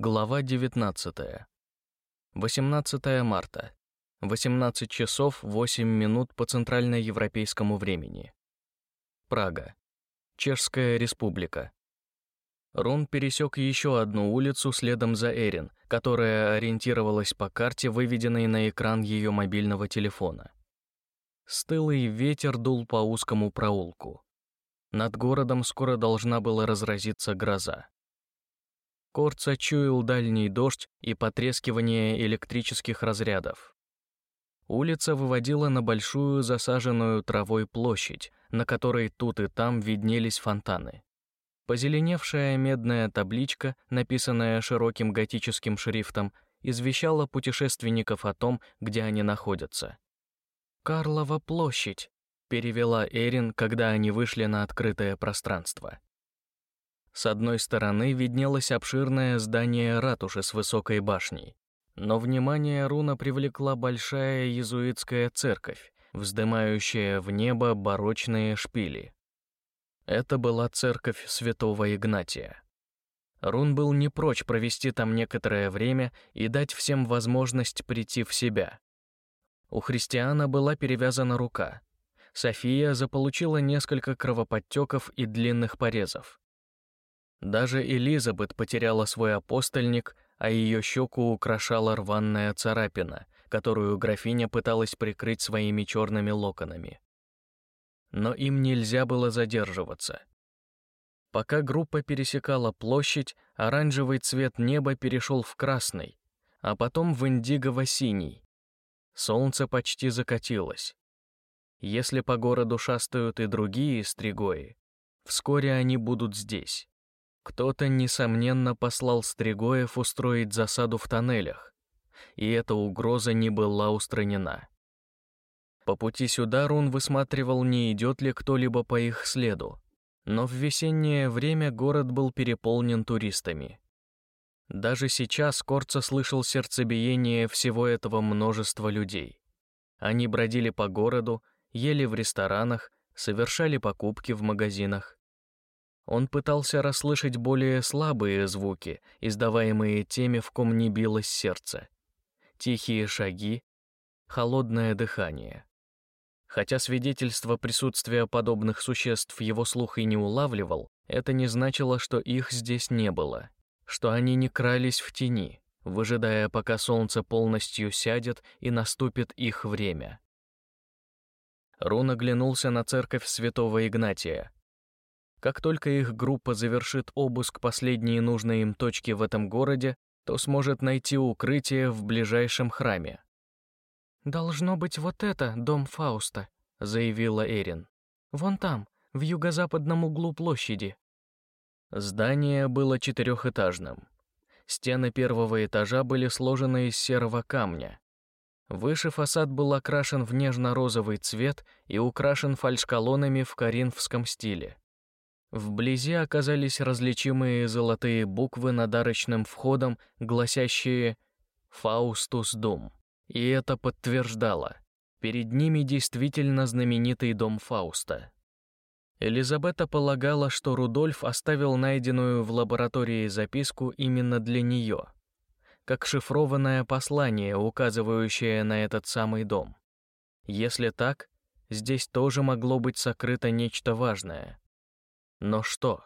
Глава 19. 18 марта. 18 часов 8 минут по центральноевропейскому времени. Прага. Чешская республика. Рон пересек еще одну улицу следом за Эрин, которая ориентировалась по карте, выведенной на экран ее мобильного телефона. Стылый ветер дул по узкому проулку. Над городом скоро должна была разразиться гроза. Корца чуял дальний дождь и потрескивание электрических разрядов. Улица выводила на большую засаженную травой площадь, на которой тут и там виднелись фонтаны. Позеленевшая медная табличка, написанная широким готическим шрифтом, извещала путешественников о том, где они находятся. «Карлова площадь», перевела Эрин, когда они вышли на открытое пространство. С одной стороны виднелось обширное здание ратуши с высокой башней, но внимание Руна привлекла большая иезуитская церковь, вздымающая в небо барочные шпили. Это была церковь святого Игнатия. Рун был не прочь провести там некоторое время и дать всем возможность прийти в себя. У христиана была перевязана рука, София заполучила несколько кровоподтеков и длинных порезов. Даже Элизабет потеряла свой апостольник, а ее щеку украшала рваная царапина, которую графиня пыталась прикрыть своими черными локонами. Но им нельзя было задерживаться. Пока группа пересекала площадь, оранжевый цвет неба перешел в красный, а потом в индиго-синий. Солнце почти закатилось. Если по городу шастают и другие стригои, вскоре они будут здесь. Кто-то, несомненно, послал стригоев устроить засаду в тоннелях, и эта угроза не была устранена. По пути сюда Рун высматривал, не идет ли кто-либо по их следу, но в весеннее время город был переполнен туристами. Даже сейчас Корца слышал сердцебиение всего этого множества людей. Они бродили по городу, ели в ресторанах, совершали покупки в магазинах. Он пытался расслышать более слабые звуки, издаваемые теми, в ком не билось сердце. Тихие шаги, холодное дыхание. Хотя свидетельство присутствия подобных существ его слух и не улавливал, это не значило, что их здесь не было, что они не крались в тени, выжидая, пока солнце полностью сядет и наступит их время. Рун оглянулся на церковь святого Игнатия. Как только их группа завершит обыск последней нужной им точки в этом городе, то сможет найти укрытие в ближайшем храме. «Должно быть вот это дом Фауста», — заявила Эрин. «Вон там, в юго-западном углу площади». Здание было четырехэтажным. Стены первого этажа были сложены из серого камня, Выше фасад был окрашен в нежно-розовый цвет и украшен фальшколонами в коринфском стиле. Вблизи оказались различимые золотые буквы над арочным входом, гласящие «Фаустус Дум». И это подтверждало. Перед ними действительно знаменитый дом Фауста. Элизабета полагала, что Рудольф оставил найденную в лаборатории записку именно для нее — как шифрованное послание, указывающее на этот самый дом. Если так, здесь тоже могло быть сокрыто нечто важное. Но что?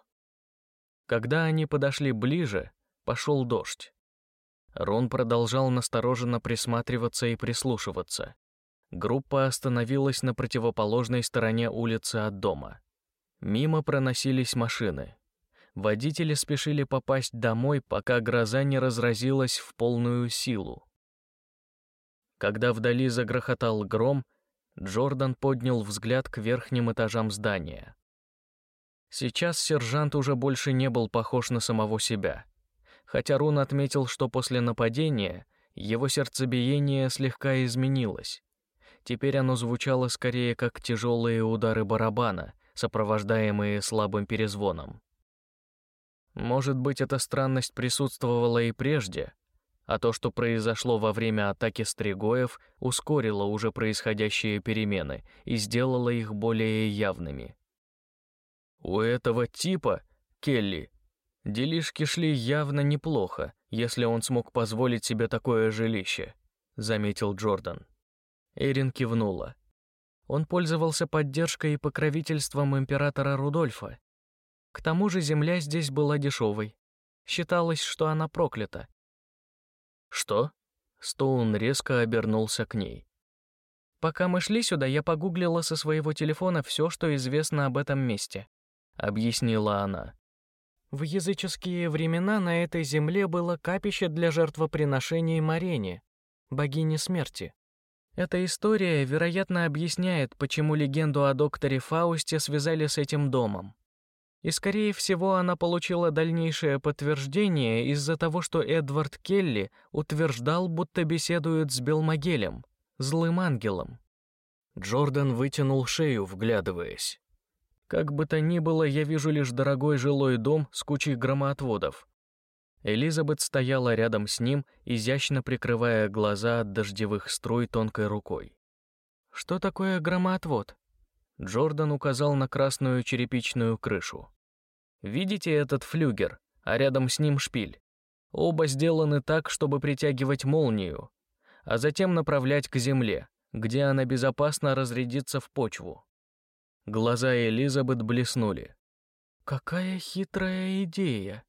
Когда они подошли ближе, пошел дождь. Рон продолжал настороженно присматриваться и прислушиваться. Группа остановилась на противоположной стороне улицы от дома. Мимо проносились машины. Водители спешили попасть домой, пока гроза не разразилась в полную силу. Когда вдали загрохотал гром, Джордан поднял взгляд к верхним этажам здания. Сейчас сержант уже больше не был похож на самого себя. Хотя Рун отметил, что после нападения его сердцебиение слегка изменилось. Теперь оно звучало скорее как тяжелые удары барабана, сопровождаемые слабым перезвоном. Может быть, эта странность присутствовала и прежде, а то, что произошло во время атаки стригоев, ускорило уже происходящие перемены и сделало их более явными. «У этого типа, Келли, Делишки шли явно неплохо, если он смог позволить себе такое жилище, заметил Джордан. Эрин кивнула. Он пользовался поддержкой и покровительством императора Рудольфа. К тому же земля здесь была дешевой. Считалось, что она проклята. Что? Стоун резко обернулся к ней. Пока мы шли сюда, я погуглила со своего телефона все, что известно об этом месте, объяснила она. В языческие времена на этой земле было капище для жертвоприношений Марене, богини смерти. Эта история, вероятно, объясняет, почему легенду о докторе Фаусте связали с этим домом. И, скорее всего, она получила дальнейшее подтверждение из-за того, что Эдвард Келли утверждал, будто беседует с Белмагелем, злым ангелом. Джордан вытянул шею, вглядываясь. Как бы то ни было, я вижу лишь дорогой жилой дом с кучей громоотводов. Элизабет стояла рядом с ним, изящно прикрывая глаза от дождевых струй тонкой рукой. «Что такое громоотвод?» Джордан указал на красную черепичную крышу. «Видите этот флюгер, а рядом с ним шпиль? Оба сделаны так, чтобы притягивать молнию, а затем направлять к земле, где она безопасно разрядится в почву». Глаза Элизабет блеснули. «Какая хитрая идея!»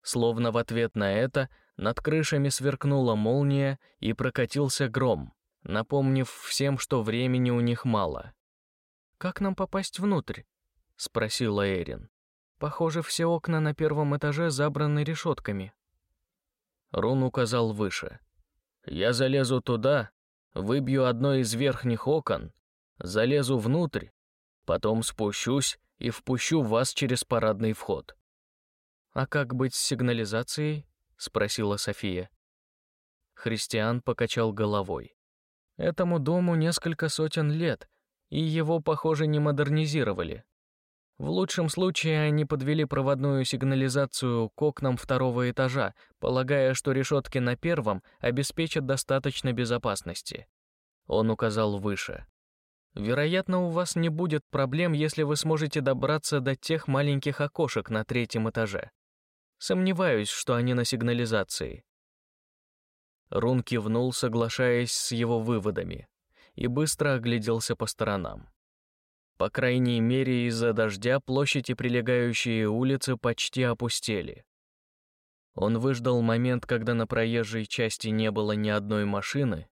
Словно в ответ на это над крышами сверкнула молния и прокатился гром, напомнив всем, что времени у них мало. «Как нам попасть внутрь?» — спросила Эрин. «Похоже, все окна на первом этаже забраны решетками». Рун указал выше. «Я залезу туда, выбью одно из верхних окон, залезу внутрь, потом спущусь и впущу вас через парадный вход». «А как быть с сигнализацией?» — спросила София. Христиан покачал головой. «Этому дому несколько сотен лет, и его, похоже, не модернизировали. В лучшем случае они подвели проводную сигнализацию к окнам второго этажа, полагая, что решетки на первом обеспечат достаточно безопасности. Он указал выше. Вероятно, у вас не будет проблем, если вы сможете добраться до тех маленьких окошек на третьем этаже. Сомневаюсь, что они на сигнализации. Рун кивнул, соглашаясь с его выводами и быстро огляделся по сторонам. По крайней мере, из-за дождя площадь и прилегающие улицы почти опустели. Он выждал момент, когда на проезжей части не было ни одной машины,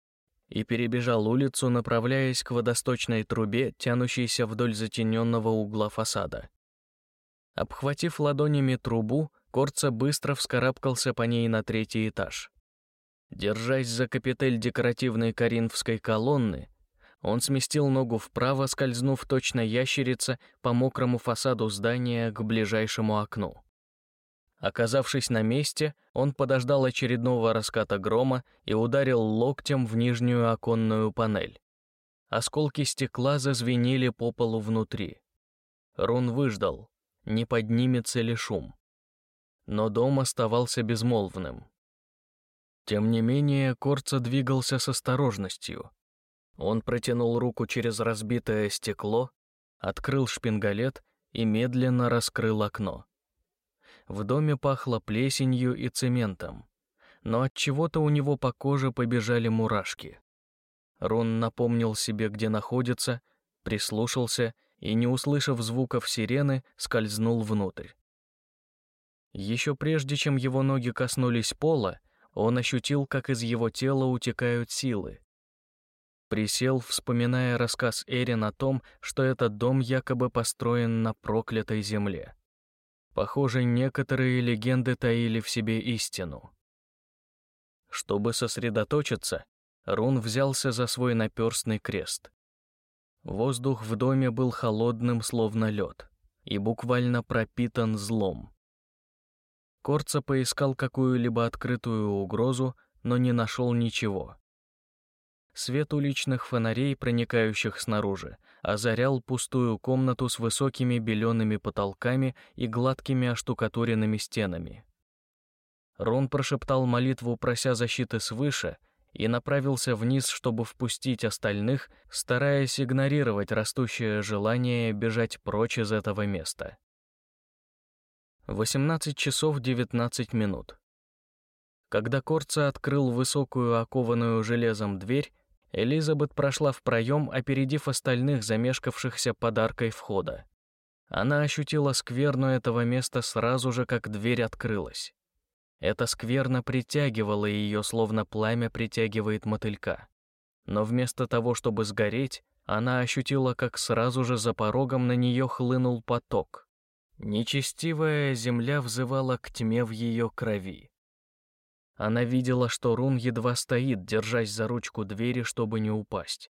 и перебежал улицу, направляясь к водосточной трубе, тянущейся вдоль затененного угла фасада. Обхватив ладонями трубу, Корца быстро вскарабкался по ней на третий этаж. Держась за капитель декоративной коринфской колонны, он сместил ногу вправо, скользнув точно ящерица по мокрому фасаду здания к ближайшему окну. Оказавшись на месте, он подождал очередного раската грома и ударил локтем в нижнюю оконную панель. Осколки стекла зазвенели по полу внутри. Рун выждал, не поднимется ли шум. Но дом оставался безмолвным. Тем не менее, Корца двигался с осторожностью. Он протянул руку через разбитое стекло, открыл шпингалет и медленно раскрыл окно. В доме пахло плесенью и цементом, но от чего-то у него по коже побежали мурашки. Рон напомнил себе, где находится, прислушался и, не услышав звуков сирены, скользнул внутрь. Еще прежде, чем его ноги коснулись пола, он ощутил, как из его тела утекают силы. Присел, вспоминая рассказ Эрин о том, что этот дом якобы построен на проклятой земле. Похоже, некоторые легенды таили в себе истину. Чтобы сосредоточиться, Рун взялся за свой наперстный крест. Воздух в доме был холодным, словно лед, и буквально пропитан злом. Корца поискал какую-либо открытую угрозу, но не нашел ничего. Свет уличных фонарей, проникающих снаружи, озарял пустую комнату с высокими белеными потолками и гладкими оштукатуренными стенами. Рон прошептал молитву, прося защиты свыше, и направился вниз, чтобы впустить остальных, стараясь игнорировать растущее желание бежать прочь из этого места. 18 часов 19 минут. Когда Корца открыл высокую окованную железом дверь, Элизабет прошла в проем, опередив остальных замешкавшихся подаркой входа. Она ощутила скверну этого места сразу же, как дверь открылась. Это скверно притягивало ее, словно пламя притягивает мотылька. Но вместо того, чтобы сгореть, она ощутила, как сразу же за порогом на нее хлынул поток. Нечестивая земля взывала к тьме в ее крови. Она видела, что Рун едва стоит, держась за ручку двери, чтобы не упасть.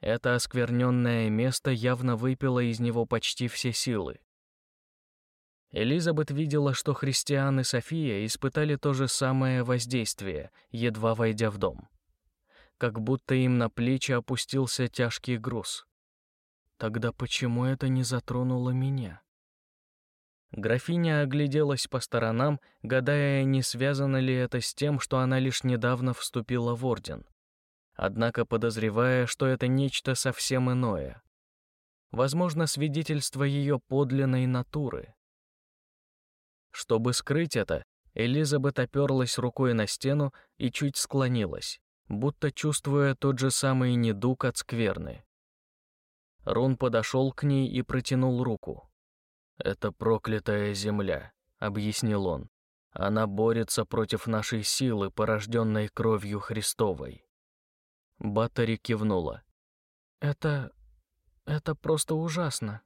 Это оскверненное место явно выпило из него почти все силы. Элизабет видела, что Христиан и София испытали то же самое воздействие, едва войдя в дом. Как будто им на плечи опустился тяжкий груз. Тогда почему это не затронуло меня? Графиня огляделась по сторонам, гадая, не связано ли это с тем, что она лишь недавно вступила в орден однако подозревая, что это нечто совсем иное. Возможно, свидетельство ее подлинной натуры. Чтобы скрыть это, Элизабет оперлась рукой на стену и чуть склонилась, будто чувствуя тот же самый недуг от скверны. Рун подошел к ней и протянул руку. «Это проклятая земля», — объяснил он. «Она борется против нашей силы, порожденной кровью Христовой. Баттери кивнула. «Это... это просто ужасно».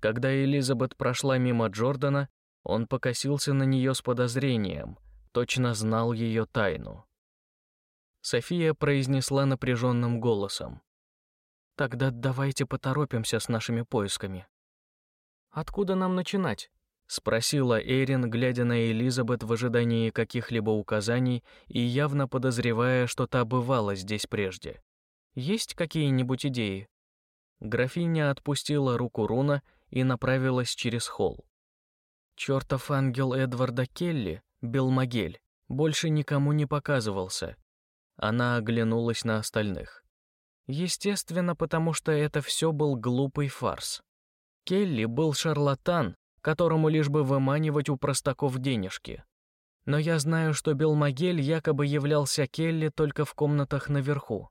Когда Элизабет прошла мимо Джордана, он покосился на нее с подозрением, точно знал ее тайну. София произнесла напряженным голосом. «Тогда давайте поторопимся с нашими поисками». «Откуда нам начинать?» — спросила Эрин, глядя на Элизабет в ожидании каких-либо указаний и явно подозревая, что та бывала здесь прежде. «Есть какие-нибудь идеи?» Графиня отпустила руку Руна и направилась через холл. Чертов ангел Эдварда Келли, Белмагель, больше никому не показывался. Она оглянулась на остальных. Естественно, потому что это все был глупый фарс. Келли был шарлатан, которому лишь бы выманивать у простаков денежки. Но я знаю, что Белмагель якобы являлся Келли только в комнатах наверху.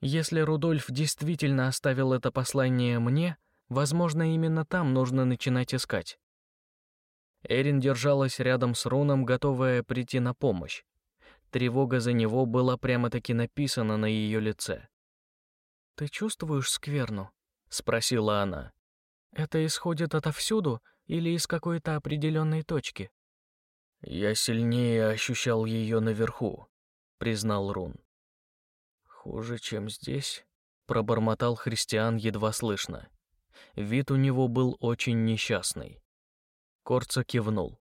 Если Рудольф действительно оставил это послание мне, возможно, именно там нужно начинать искать. Эрин держалась рядом с Руном, готовая прийти на помощь. Тревога за него была прямо-таки написана на ее лице. «Ты чувствуешь скверну?» — спросила она. «Это исходит отовсюду или из какой-то определенной точки? Я сильнее ощущал ее наверху, признал Рун. Хуже, чем здесь, пробормотал Христиан едва слышно. Вид у него был очень несчастный. Корца кивнул.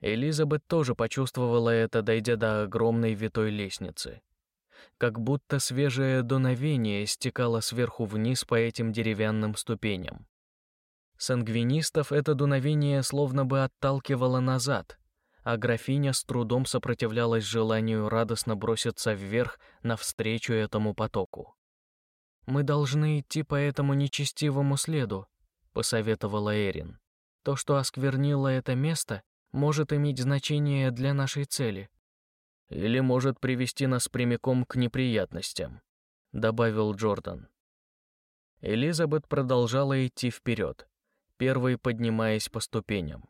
Элизабет тоже почувствовала это, дойдя до огромной витой лестницы. Как будто свежее дуновение стекало сверху вниз по этим деревянным ступеням. Сангвинистов это дуновение словно бы отталкивало назад, а графиня с трудом сопротивлялась желанию радостно броситься вверх навстречу этому потоку. «Мы должны идти по этому нечестивому следу», — посоветовала Эрин. «То, что осквернило это место, может иметь значение для нашей цели». «Или может привести нас прямиком к неприятностям», — добавил Джордан. Элизабет продолжала идти вперед первой поднимаясь по ступеням.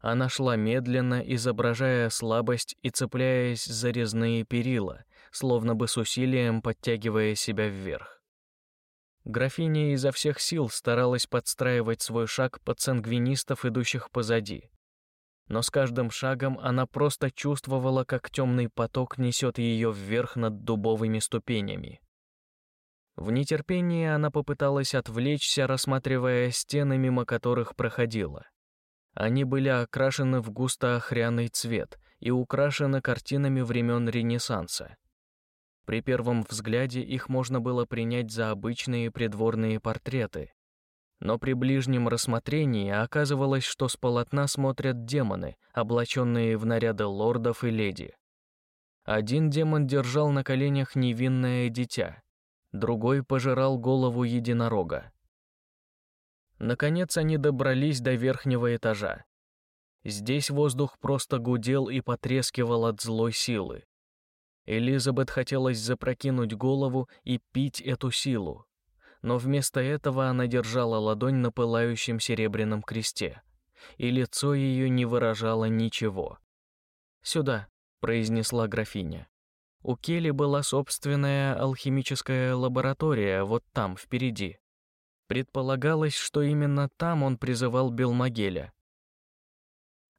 Она шла медленно, изображая слабость и цепляясь за резные перила, словно бы с усилием подтягивая себя вверх. Графиня изо всех сил старалась подстраивать свой шаг под сангвинистов, идущих позади. Но с каждым шагом она просто чувствовала, как темный поток несет ее вверх над дубовыми ступенями. В нетерпении она попыталась отвлечься, рассматривая стены, мимо которых проходила. Они были окрашены в густо-охряный цвет и украшены картинами времен Ренессанса. При первом взгляде их можно было принять за обычные придворные портреты. Но при ближнем рассмотрении оказывалось, что с полотна смотрят демоны, облаченные в наряды лордов и леди. Один демон держал на коленях невинное дитя, другой пожирал голову единорога. Наконец они добрались до верхнего этажа. Здесь воздух просто гудел и потрескивал от злой силы. Элизабет хотелось запрокинуть голову и пить эту силу, но вместо этого она держала ладонь на пылающем серебряном кресте, и лицо ее не выражало ничего. «Сюда», — произнесла графиня. У Келли была собственная алхимическая лаборатория вот там, впереди. Предполагалось, что именно там он призывал Белмагеля.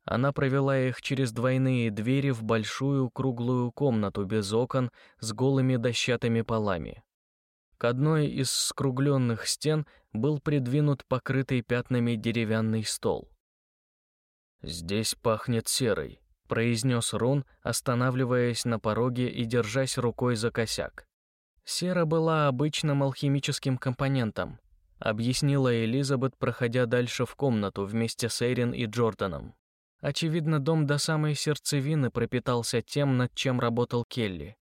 Она провела их через двойные двери в большую круглую комнату без окон с голыми дощатыми полами. К одной из скругленных стен был придвинут покрытый пятнами деревянный стол. «Здесь пахнет серой», — произнес Рун, останавливаясь на пороге и держась рукой за косяк. Сера была обычным алхимическим компонентом, объяснила Элизабет, проходя дальше в комнату вместе с Эрин и Джорданом. Очевидно, дом до самой сердцевины пропитался тем, над чем работал Келли.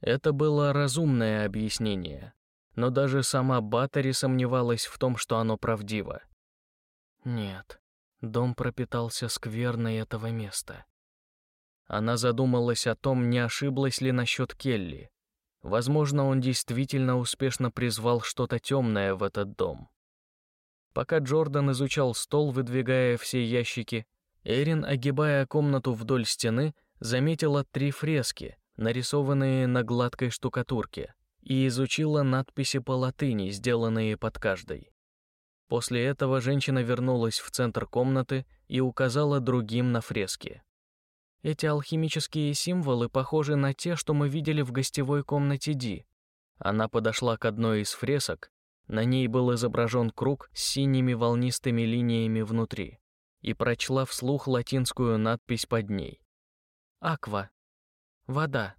Это было разумное объяснение, но даже сама Баттери сомневалась в том, что оно правдиво. Нет, дом пропитался скверной этого места. Она задумалась о том, не ошиблась ли насчет Келли. Возможно, он действительно успешно призвал что-то темное в этот дом. Пока Джордан изучал стол, выдвигая все ящики, Эрин, огибая комнату вдоль стены, заметила три фрески, нарисованные на гладкой штукатурке, и изучила надписи по латыни, сделанные под каждой. После этого женщина вернулась в центр комнаты и указала другим на фрески. Эти алхимические символы похожи на те, что мы видели в гостевой комнате Ди. Она подошла к одной из фресок, на ней был изображен круг с синими волнистыми линиями внутри, и прочла вслух латинскую надпись под ней. «Аква. Вода».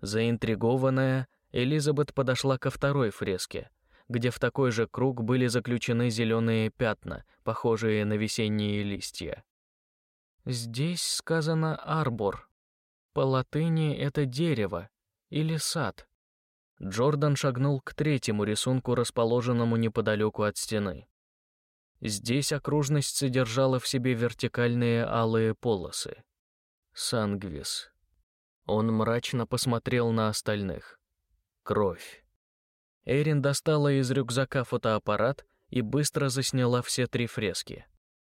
Заинтригованная, Элизабет подошла ко второй фреске, где в такой же круг были заключены зеленые пятна, похожие на весенние листья. Здесь сказано «арбор». По латыни это дерево или сад. Джордан шагнул к третьему рисунку, расположенному неподалеку от стены. Здесь окружность содержала в себе вертикальные алые полосы. Сангвис. Он мрачно посмотрел на остальных. Кровь. Эрин достала из рюкзака фотоаппарат и быстро засняла все три фрески.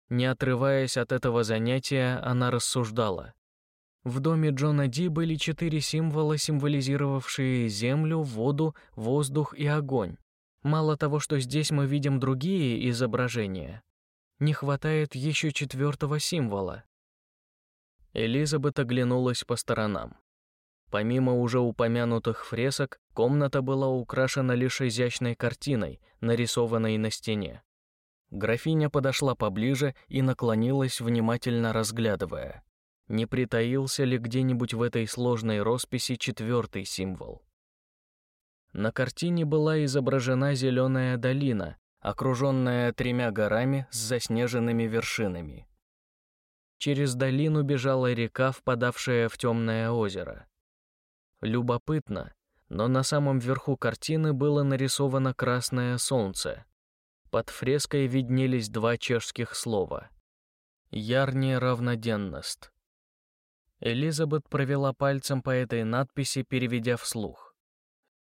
Не отрываясь от этого занятия, она рассуждала. В доме Джона Ди были четыре символа, символизировавшие землю, воду, воздух и огонь. Мало того, что здесь мы видим другие изображения, не хватает еще четвертого символа. Элизабет оглянулась по сторонам. Помимо уже упомянутых фресок, комната была украшена лишь изящной картиной, нарисованной на стене. Графиня подошла поближе и наклонилась, внимательно разглядывая. Не притаился ли где-нибудь в этой сложной росписи четвертый символ? На картине была изображена зеленая долина, окруженная тремя горами с заснеженными вершинами. Через долину бежала река, впадавшая в темное озеро. Любопытно, но на самом верху картины было нарисовано красное солнце. Под фреской виднелись два чешских слова. «Ярни равноденность». Элизабет провела пальцем по этой надписи, переведя вслух.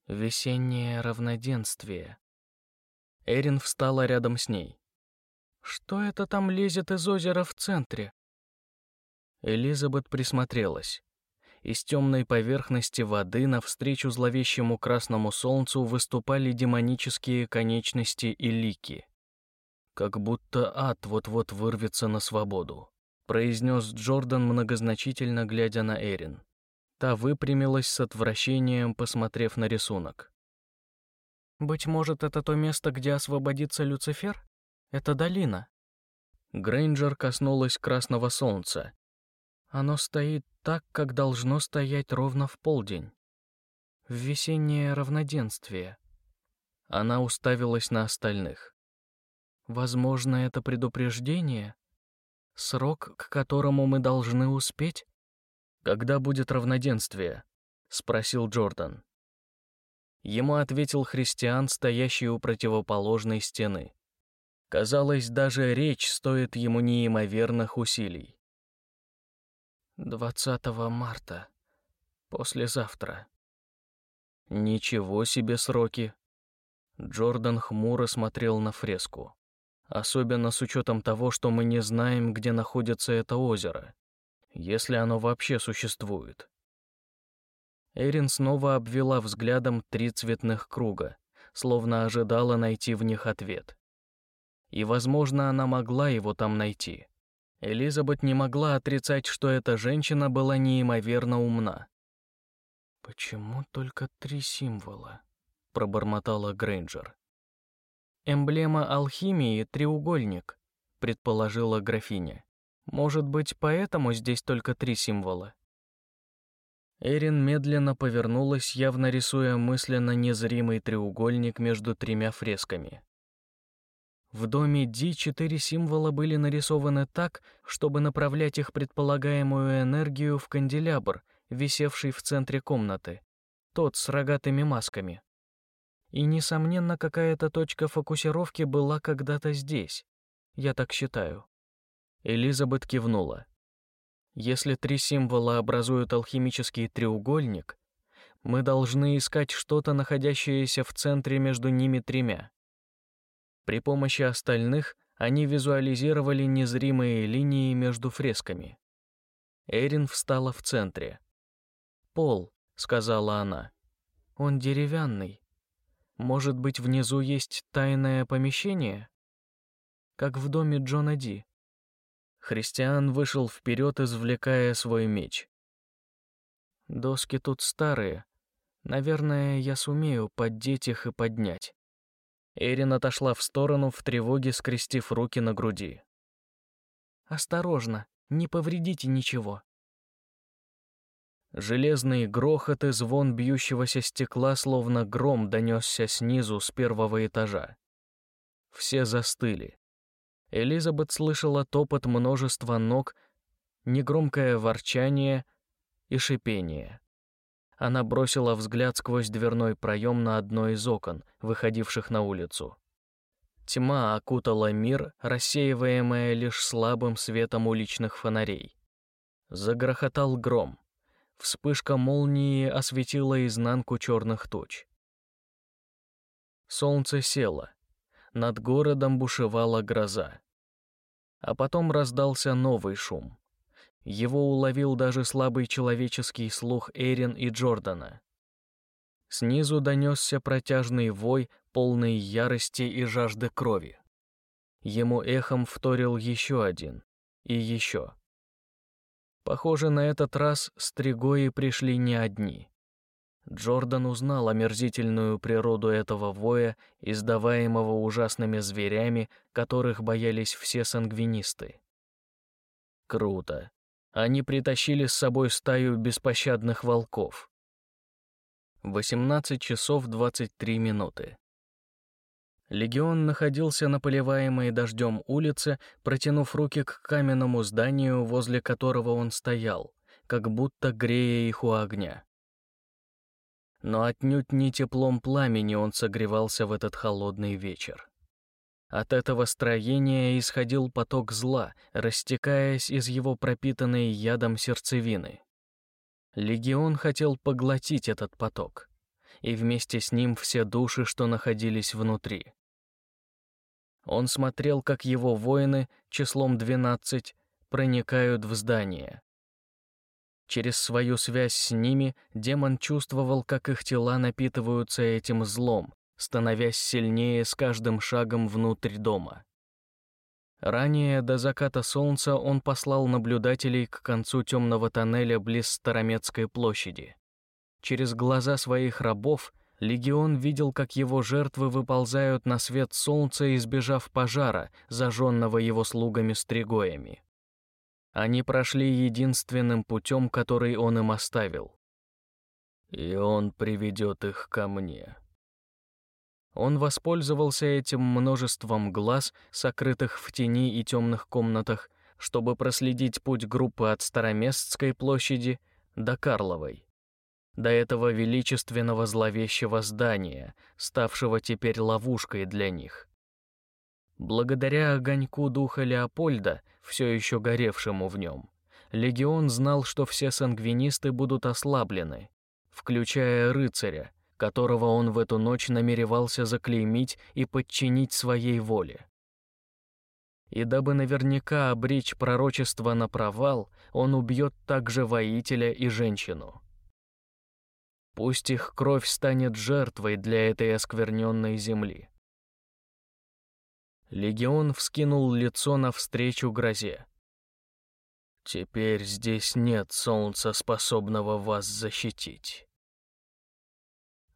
«Весеннее равноденствие». Эрин встала рядом с ней. «Что это там лезет из озера в центре?» Элизабет присмотрелась. Из темной поверхности воды навстречу зловещему красному солнцу выступали демонические конечности и лики. «Как будто ад вот-вот вырвется на свободу», — произнес Джордан многозначительно, глядя на Эрин. Та выпрямилась с отвращением, посмотрев на рисунок. «Быть может, это то место, где освободится Люцифер? Это долина». Грейнджер коснулась красного солнца, оно стоит так, как должно стоять ровно в полдень. В весеннее равноденствие. Она уставилась на остальных. Возможно, это предупреждение? Срок, к которому мы должны успеть? Когда будет равноденствие? Спросил Джордан. Ему ответил христиан, стоящий у противоположной стены. Казалось, даже речь стоит ему неимоверных усилий. 20 марта. Послезавтра. Ничего себе сроки. Джордан хмуро смотрел на фреску. Особенно с учетом того, что мы не знаем, где находится это озеро, если оно вообще существует. Эрин снова обвела взглядом три цветных круга, словно ожидала найти в них ответ. И, возможно, она могла его там найти. Элизабет не могла отрицать, что эта женщина была неимоверно умна. «Почему только три символа?» — пробормотала Грейнджер. «Эмблема алхимии — треугольник», — предположила графиня. «Может быть, поэтому здесь только три символа?» Эрин медленно повернулась, явно рисуя мысленно незримый треугольник между тремя фресками. В доме Ди четыре символа были нарисованы так, чтобы направлять их предполагаемую энергию в канделябр, висевший в центре комнаты, тот с рогатыми масками. И, несомненно, какая-то точка фокусировки была когда-то здесь. Я так считаю. Элизабет кивнула. Если три символа образуют алхимический треугольник, мы должны искать что-то, находящееся в центре между ними тремя. При помощи остальных они визуализировали незримые линии между фресками. Эрин встала в центре. «Пол», — сказала она. «Он деревянный. Может быть, внизу есть тайное помещение? Как в доме Джона Ди?» Христиан вышел вперед, извлекая свой меч. «Доски тут старые. Наверное, я сумею поддеть их и поднять». Эрин отошла в сторону в тревоге, скрестив руки на груди. «Осторожно, не повредите ничего». Железный грохот и звон бьющегося стекла, словно гром, донесся снизу с первого этажа. Все застыли. Элизабет слышала топот множества ног, негромкое ворчание и шипение. Она бросила взгляд сквозь дверной проем на одно из окон, выходивших на улицу. Тьма окутала мир, рассеиваемая лишь слабым светом уличных фонарей. Загрохотал гром. Вспышка молнии осветила изнанку черных туч. Солнце село. Над городом бушевала гроза. А потом раздался новый шум. Его уловил даже слабый человеческий слух Эрин и Джордана. Снизу донесся протяжный вой, полный ярости и жажды крови. Ему эхом вторил еще один. И еще. Похоже, на этот раз стригои пришли не одни. Джордан узнал омерзительную природу этого воя, издаваемого ужасными зверями, которых боялись все сангвинисты. Круто. Они притащили с собой стаю беспощадных волков. 18 часов 23 минуты. Легион находился на поливаемой дождем улице, протянув руки к каменному зданию, возле которого он стоял, как будто грея их у огня но отнюдь не теплом пламени он согревался в этот холодный вечер. От этого строения исходил поток зла, растекаясь из его пропитанной ядом сердцевины. Легион хотел поглотить этот поток, и вместе с ним все души, что находились внутри. Он смотрел, как его воины, числом 12, проникают в здание, Через свою связь с ними демон чувствовал, как их тела напитываются этим злом, становясь сильнее с каждым шагом внутрь дома. Ранее, до заката солнца, он послал наблюдателей к концу темного тоннеля близ Старомецкой площади. Через глаза своих рабов легион видел, как его жертвы выползают на свет солнца, избежав пожара, зажженного его слугами-стригоями. Они прошли единственным путем, который он им оставил. И он приведет их ко мне. Он воспользовался этим множеством глаз, сокрытых в тени и темных комнатах, чтобы проследить путь группы от Староместской площади до Карловой, до этого величественного зловещего здания, ставшего теперь ловушкой для них. Благодаря огоньку духа Леопольда, все еще горевшему в нем, легион знал, что все сангвинисты будут ослаблены, включая рыцаря, которого он в эту ночь намеревался заклеймить и подчинить своей воле. И дабы наверняка обречь пророчество на провал, он убьет также воителя и женщину. Пусть их кровь станет жертвой для этой оскверненной земли. Легион вскинул лицо навстречу грозе. «Теперь здесь нет солнца, способного вас защитить».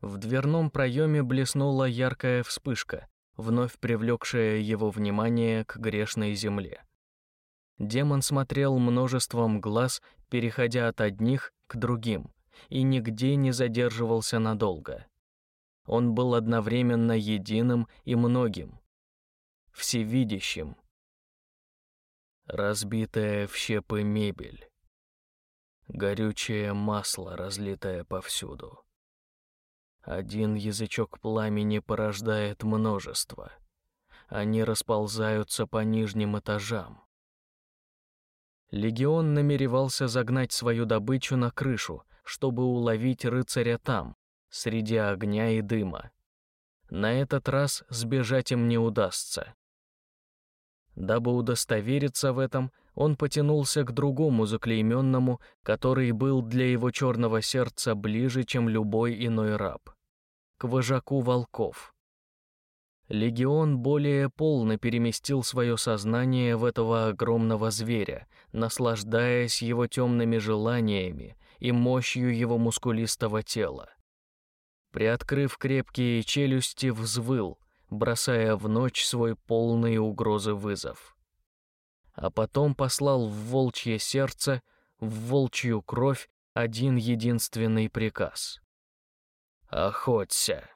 В дверном проеме блеснула яркая вспышка, вновь привлекшая его внимание к грешной земле. Демон смотрел множеством глаз, переходя от одних к другим, и нигде не задерживался надолго. Он был одновременно единым и многим, всевидящим. Разбитая в щепы мебель, горючее масло, разлитое повсюду. Один язычок пламени порождает множество. Они расползаются по нижним этажам. Легион намеревался загнать свою добычу на крышу, чтобы уловить рыцаря там, среди огня и дыма. На этот раз сбежать им не удастся. Дабы удостовериться в этом, он потянулся к другому заклейменному, который был для его черного сердца ближе, чем любой иной раб к вожаку волков. Легион более полно переместил свое сознание в этого огромного зверя, наслаждаясь его темными желаниями и мощью его мускулистого тела. Приоткрыв крепкие челюсти, взвыл, бросая в ночь свой полный угрозы вызов. А потом послал в волчье сердце, в волчью кровь один единственный приказ. Охоться.